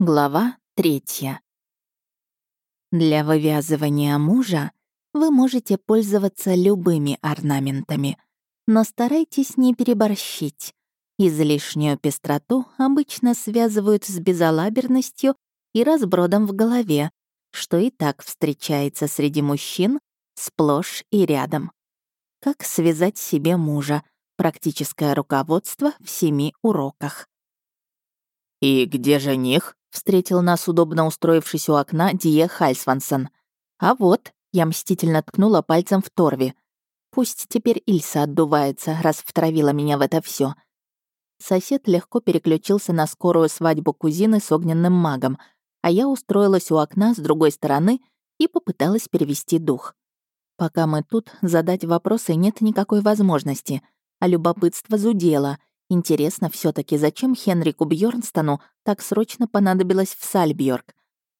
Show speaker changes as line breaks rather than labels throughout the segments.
Глава третья. Для вывязывания мужа вы можете пользоваться любыми орнаментами, но старайтесь не переборщить. Излишнюю пестроту обычно связывают с безалаберностью и разбродом в голове, что и так встречается среди мужчин сплошь и рядом. Как связать себе мужа? Практическое руководство в семи уроках.
«И где жених?» — встретил нас, удобно устроившись у окна, Дие Хальсвансон.
«А вот», — я мстительно ткнула пальцем в Торви. «Пусть теперь Ильса отдувается, раз втравила меня в это все. Сосед легко переключился на скорую свадьбу кузины с огненным магом, а я устроилась у окна с другой стороны и попыталась перевести дух. Пока мы тут, задать вопросы нет никакой возможности, а любопытство зудело — Интересно все таки зачем Хенрику Бьорнстону так срочно понадобилось в Сальбьорг?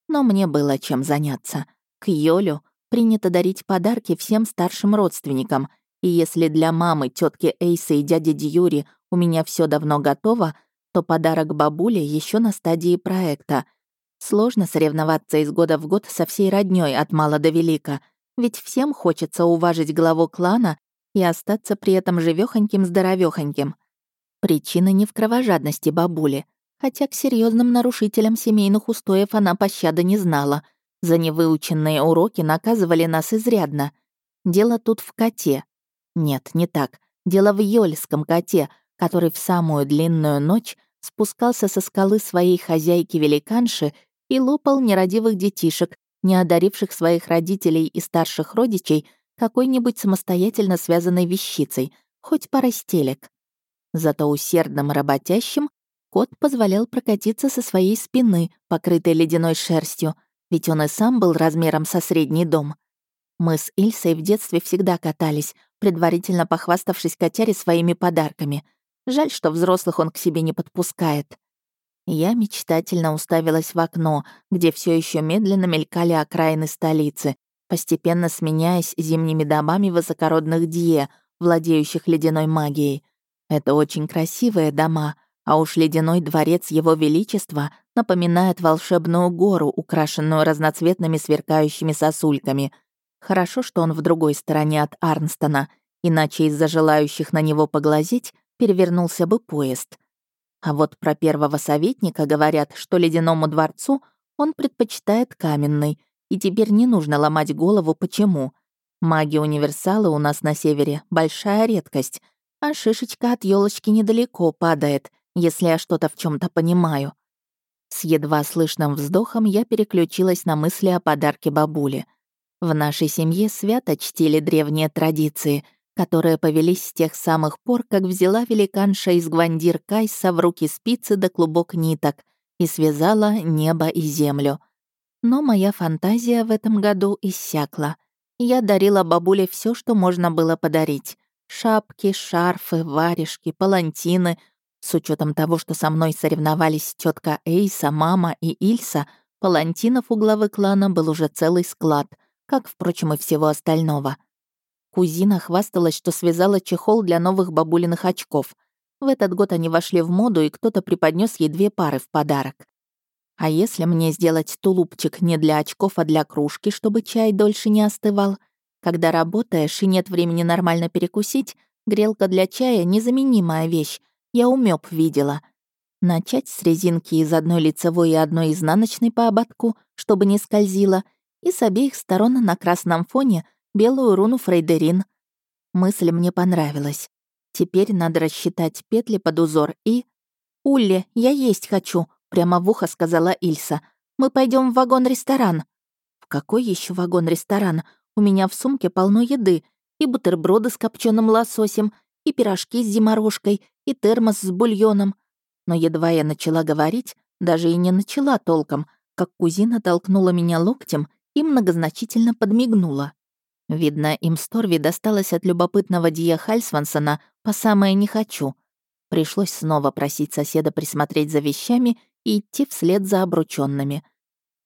Но мне было чем заняться. К Йолю принято дарить подарки всем старшим родственникам, и если для мамы, тетки Эйса и дяди Дьюри у меня все давно готово, то подарок бабуле еще на стадии проекта. Сложно соревноваться из года в год со всей роднёй от мала до велика, ведь всем хочется уважить главу клана и остаться при этом живёхоньким здоровёхоньким. Причина не в кровожадности бабули, хотя к серьезным нарушителям семейных устоев она пощады не знала. За невыученные уроки наказывали нас изрядно. Дело тут в коте. Нет, не так. Дело в Йольском коте, который в самую длинную ночь спускался со скалы своей хозяйки-великанши и лопал нерадивых детишек, не одаривших своих родителей и старших родичей какой-нибудь самостоятельно связанной вещицей, хоть парой стелек. Зато усердным работящим кот позволял прокатиться со своей спины, покрытой ледяной шерстью, ведь он и сам был размером со средний дом. Мы с Ильсой в детстве всегда катались, предварительно похваставшись котяре своими подарками. Жаль, что взрослых он к себе не подпускает. Я мечтательно уставилась в окно, где все еще медленно мелькали окраины столицы, постепенно сменяясь зимними домами высокородных Дье, владеющих ледяной магией. Это очень красивые дома, а уж ледяной дворец Его Величества напоминает волшебную гору, украшенную разноцветными сверкающими сосульками. Хорошо, что он в другой стороне от Арнстона, иначе из-за желающих на него поглазеть перевернулся бы поезд. А вот про первого советника говорят, что ледяному дворцу он предпочитает каменный, и теперь не нужно ломать голову, почему. Маги-универсалы у нас на севере — большая редкость — а шишечка от елочки недалеко падает, если я что-то в чем то понимаю. С едва слышным вздохом я переключилась на мысли о подарке бабуле. В нашей семье свято чтили древние традиции, которые повелись с тех самых пор, как взяла великанша из Гвандир Кайса в руки спицы до да клубок ниток и связала небо и землю. Но моя фантазия в этом году иссякла. Я дарила бабуле все, что можно было подарить. Шапки, шарфы, варежки, палантины. С учетом того, что со мной соревновались тетка Эйса, мама и Ильса, палантинов у главы клана был уже целый склад, как, впрочем, и всего остального. Кузина хвасталась, что связала чехол для новых бабулиных очков. В этот год они вошли в моду, и кто-то преподнес ей две пары в подарок. А если мне сделать тулупчик не для очков, а для кружки, чтобы чай дольше не остывал? Когда работаешь и нет времени нормально перекусить, грелка для чая — незаменимая вещь. Я умёб видела. Начать с резинки из одной лицевой и одной изнаночной по ободку, чтобы не скользила, и с обеих сторон на красном фоне белую руну Фрейдерин. Мысль мне понравилась. Теперь надо рассчитать петли под узор и... «Улли, я есть хочу», — прямо в ухо сказала Ильса. «Мы пойдем в вагон-ресторан». «В какой еще вагон-ресторан?» У меня в сумке полно еды. И бутерброды с копченым лососем, и пирожки с зиморожкой, и термос с бульоном. Но едва я начала говорить, даже и не начала толком, как кузина толкнула меня локтем и многозначительно подмигнула. Видно, им Сторви досталось от любопытного Дия Хальсвансона по самое «не хочу». Пришлось снова просить соседа присмотреть за вещами и идти вслед за обрученными.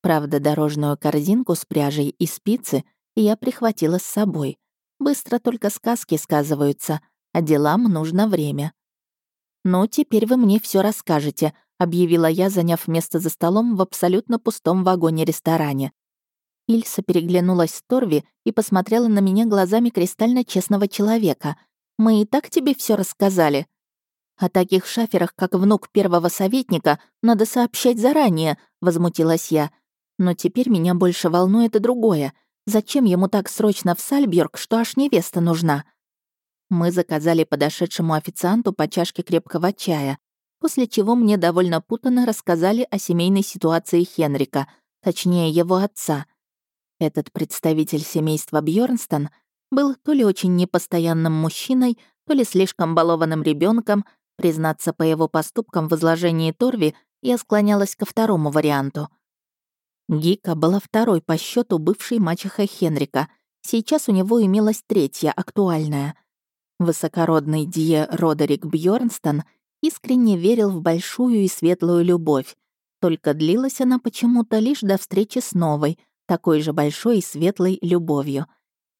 Правда, дорожную корзинку с пряжей и спицы я прихватила с собой. Быстро только сказки сказываются, а делам нужно время. «Ну, теперь вы мне все расскажете», — объявила я, заняв место за столом в абсолютно пустом вагоне-ресторане. Ильса переглянулась с Торви и посмотрела на меня глазами кристально честного человека. «Мы и так тебе все рассказали». «О таких шаферах, как внук первого советника, надо сообщать заранее», — возмутилась я. «Но теперь меня больше волнует и другое. Зачем ему так срочно в Сальбьорг, что аж невеста нужна?» Мы заказали подошедшему официанту по чашке крепкого чая, после чего мне довольно путанно рассказали о семейной ситуации Хенрика, точнее, его отца. Этот представитель семейства Бьорнстон был то ли очень непостоянным мужчиной, то ли слишком балованным ребенком. Признаться по его поступкам в изложении Торви, я склонялась ко второму варианту. Гика была второй по счету бывшей мачехой Хенрика. Сейчас у него имелась третья, актуальная. Высокородный Дие Родерик Бьорнстон искренне верил в большую и светлую любовь. Только длилась она почему-то лишь до встречи с новой, такой же большой и светлой любовью.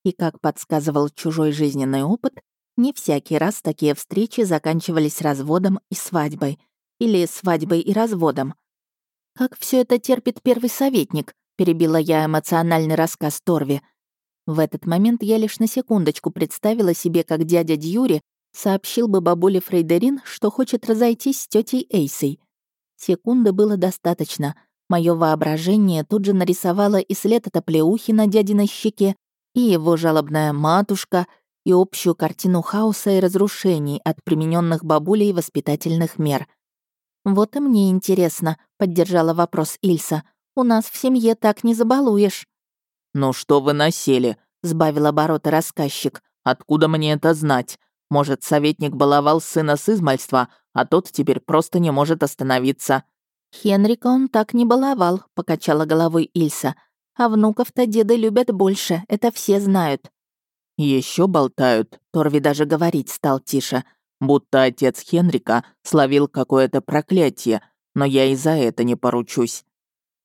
И, как подсказывал чужой жизненный опыт, не всякий раз такие встречи заканчивались разводом и свадьбой. Или свадьбой и разводом. «Как все это терпит первый советник?» — перебила я эмоциональный рассказ Торви. В этот момент я лишь на секундочку представила себе, как дядя Дьюри сообщил бы бабуле Фрейдерин, что хочет разойтись с тетей Эйсой. Секунды было достаточно. Мое воображение тут же нарисовало и след от оплеухи на дядиной щеке, и его жалобная матушка — и общую картину хаоса и разрушений от примененных бабулей воспитательных мер. «Вот и мне интересно», — поддержала вопрос Ильса. «У нас в семье так не забалуешь».
«Ну что вы насели?» — сбавил обороты рассказчик. «Откуда мне это знать? Может, советник баловал сына с измальства, а тот теперь просто не может остановиться».
«Хенрика он так не баловал», — покачала головой Ильса. «А внуков-то деды любят больше, это все знают».
Еще болтают, Торви даже говорить стал тише, будто отец Хенрика словил какое-то проклятие, но я и за это не поручусь.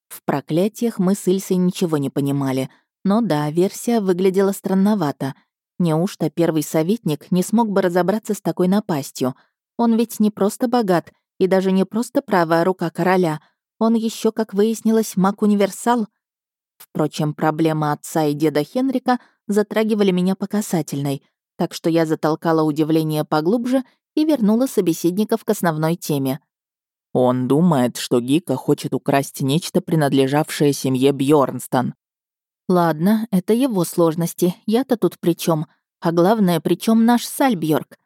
В проклятиях мы с Ильсой ничего не понимали, но да, версия выглядела странновато. Неужто первый советник не смог бы разобраться с такой напастью? Он ведь не просто богат и даже не просто правая рука короля. Он еще, как выяснилось, маг-универсал. Впрочем, проблема отца и деда Хенрика затрагивали меня по касательной, так что я затолкала удивление поглубже и вернула собеседников к основной теме.
Он думает, что Гика хочет украсть нечто, принадлежавшее семье Бьорнстон.
Ладно, это его сложности. Я-то тут при чем? А главное, при чем наш Сальбьорг?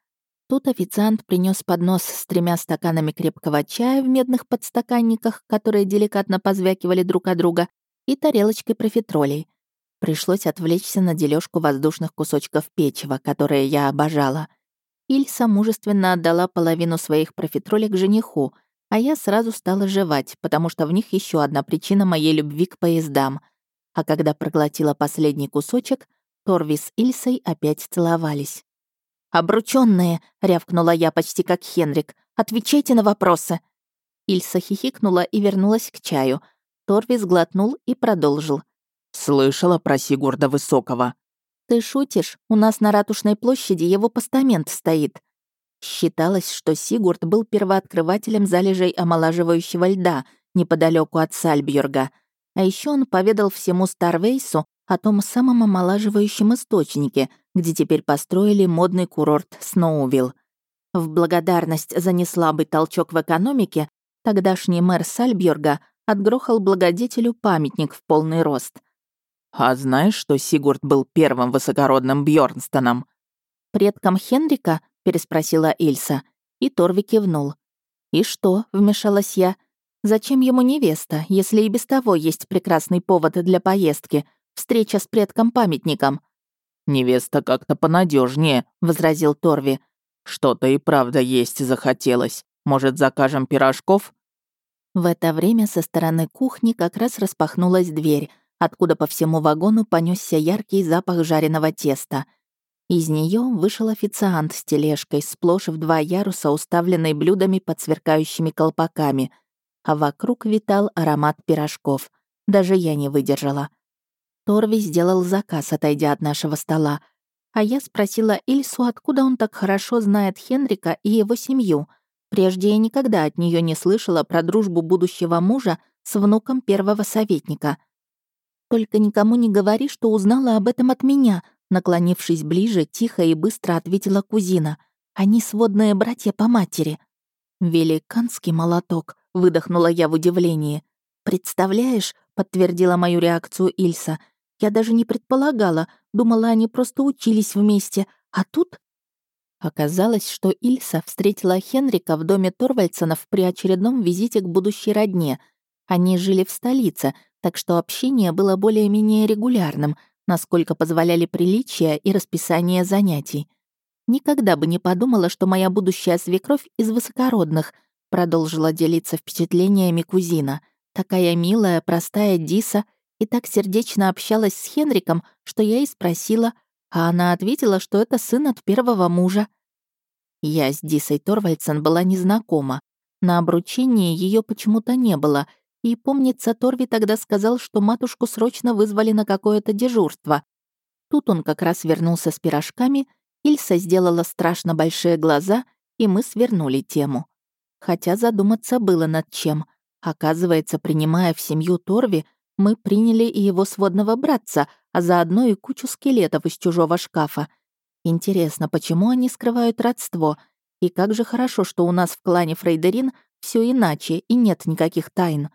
Тут официант принес поднос с тремя стаканами крепкого чая в медных подстаканниках, которые деликатно позвякивали друг от друга, и тарелочкой профитролей. Пришлось отвлечься на дележку воздушных кусочков печива, которые я обожала. Ильса мужественно отдала половину своих профитролек жениху, а я сразу стала жевать, потому что в них еще одна причина моей любви к поездам. А когда проглотила последний кусочек, Торви с Ильсой опять целовались. «Обручённые!» — рявкнула я почти как Хенрик. «Отвечайте на вопросы!» Ильса хихикнула и вернулась к чаю. Торви сглотнул и продолжил.
«Слышала про Сигурда Высокого».
«Ты шутишь? У нас на Ратушной площади его постамент стоит». Считалось, что Сигурд был первооткрывателем залежей омолаживающего льда неподалеку от Сальбьерга. А еще он поведал всему Старвейсу о том самом омолаживающем источнике, где теперь построили модный курорт Сноувилл. В благодарность за неслабый толчок в экономике тогдашний мэр Сальбьерга отгрохал благодетелю памятник в полный рост —
«А знаешь, что Сигурд был первым высокородным Бьорнстоном?»
«Предком Хенрика?» — переспросила Ильса. И Торви кивнул. «И что?» — вмешалась я. «Зачем ему невеста, если и без того есть прекрасный повод для поездки? Встреча с предком-памятником?»
«Невеста как-то понадежнее, возразил Торви. «Что-то и правда есть захотелось. Может, закажем пирожков?»
В это время со стороны кухни как раз распахнулась дверь, откуда по всему вагону понесся яркий запах жареного теста. Из нее вышел официант с тележкой, сплошь в два яруса, уставленной блюдами под сверкающими колпаками, а вокруг витал аромат пирожков. Даже я не выдержала. Торви сделал заказ, отойдя от нашего стола, а я спросила Ильсу, откуда он так хорошо знает Хенрика и его семью. Прежде я никогда от нее не слышала про дружбу будущего мужа с внуком первого советника. «Только никому не говори, что узнала об этом от меня», наклонившись ближе, тихо и быстро ответила кузина. «Они сводные братья по матери». «Великанский молоток», — выдохнула я в удивлении. «Представляешь», — подтвердила мою реакцию Ильса, «я даже не предполагала, думала, они просто учились вместе, а тут...» Оказалось, что Ильса встретила Хенрика в доме Торвальдсонов при очередном визите к будущей родне. Они жили в столице, так что общение было более-менее регулярным, насколько позволяли приличия и расписание занятий. Никогда бы не подумала, что моя будущая свекровь из высокородных, продолжила делиться впечатлениями кузина. Такая милая, простая Диса и так сердечно общалась с Хенриком, что я и спросила, а она ответила, что это сын от первого мужа. Я с Дисой Торвальдсен была незнакома. На обручении ее почему-то не было, и, помнится, Торви тогда сказал, что матушку срочно вызвали на какое-то дежурство. Тут он как раз вернулся с пирожками, Ильса сделала страшно большие глаза, и мы свернули тему. Хотя задуматься было над чем. Оказывается, принимая в семью Торви, мы приняли и его сводного братца, а заодно и кучу скелетов из чужого шкафа. Интересно, почему они скрывают родство? И как же хорошо, что у нас в клане Фрейдерин все иначе и нет никаких тайн.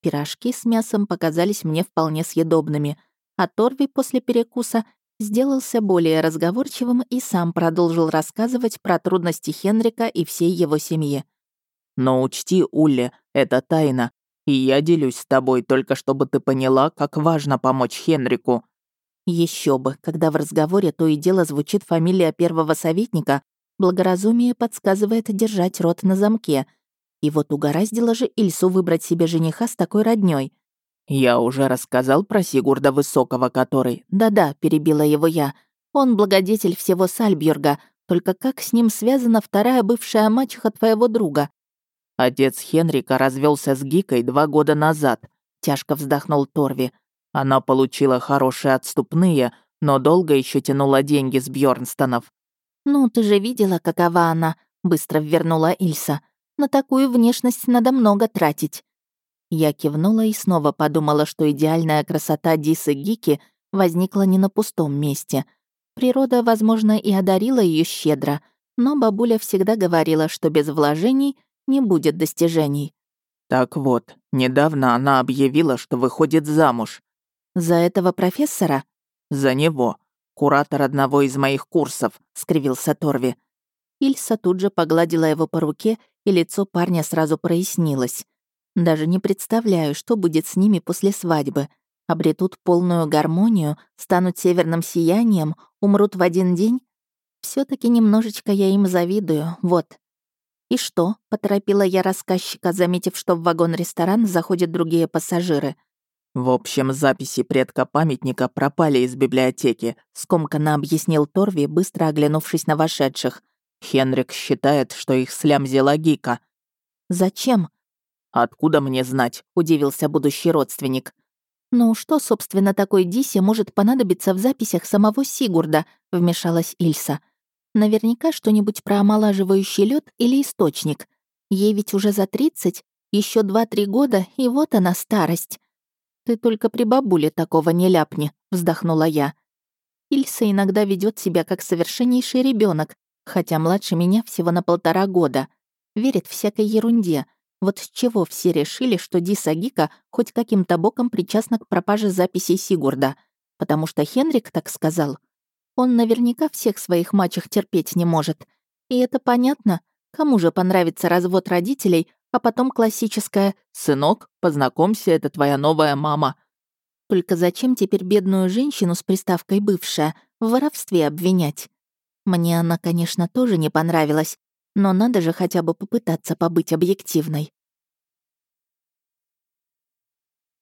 Пирожки с мясом показались мне вполне съедобными, а Торви после перекуса сделался более разговорчивым и сам продолжил рассказывать про трудности Хенрика и всей его семьи.
«Но учти, Улли, это тайна. И я делюсь с тобой, только чтобы ты поняла, как важно помочь Хенрику».
Еще бы, когда в разговоре то и дело звучит фамилия первого советника, благоразумие подсказывает держать рот на замке. И вот угораздило же Ильсу выбрать себе жениха с такой роднёй.
«Я уже рассказал про Сигурда Высокого, который...»
«Да-да», — перебила его я. «Он благодетель всего Сальбьерга, только как с ним связана вторая бывшая мачеха твоего друга?»
Отец Хенрика развелся с Гикой два года назад. Тяжко вздохнул Торви. Она получила хорошие отступные, но долго еще тянула деньги с Бьорнстонов.
«Ну, ты же видела, какова она», — быстро ввернула Ильса. «На такую внешность надо много тратить». Я кивнула и снова подумала, что идеальная красота Дисы Гики возникла не на пустом месте. Природа, возможно, и одарила ее щедро, но бабуля всегда говорила, что без вложений — не будет достижений.
Так вот, недавно она объявила, что выходит замуж.
За этого профессора?
За него. Куратор одного из моих курсов, скривился Торви.
Ильса тут же погладила его по руке, и лицо парня сразу прояснилось. Даже не представляю, что будет с ними после свадьбы. Обретут полную гармонию, станут северным сиянием, умрут в один день. все таки немножечко я им завидую, вот. «И что?» — поторопила я рассказчика, заметив, что в вагон-ресторан заходят другие пассажиры.
«В общем, записи предка памятника пропали из библиотеки», — скомканно объяснил Торви, быстро оглянувшись на вошедших. «Хенрик считает, что их слямзила Гика».
«Зачем?»
«Откуда мне знать?» — удивился будущий родственник.
«Ну, что, собственно, такой Дисе может понадобиться в записях самого Сигурда?» — вмешалась Ильса. Наверняка что-нибудь про омолаживающий лед или источник. Ей ведь уже за 30, еще 2-3 года, и вот она старость. Ты только при бабуле такого не ляпни, вздохнула я. Ильса иногда ведет себя как совершеннейший ребенок, хотя младше меня всего на полтора года. Верит всякой ерунде. Вот с чего все решили, что Диса Гика хоть каким-то боком причастна к пропаже записей Сигурда? Потому что Хенрик так сказал — он наверняка всех своих мачех терпеть не может. И это понятно. Кому же понравится развод родителей, а потом классическое
«Сынок, познакомься, это твоя новая мама».
Только зачем теперь бедную женщину с приставкой «бывшая» в воровстве обвинять? Мне она, конечно, тоже не понравилась, но надо же хотя бы попытаться побыть объективной.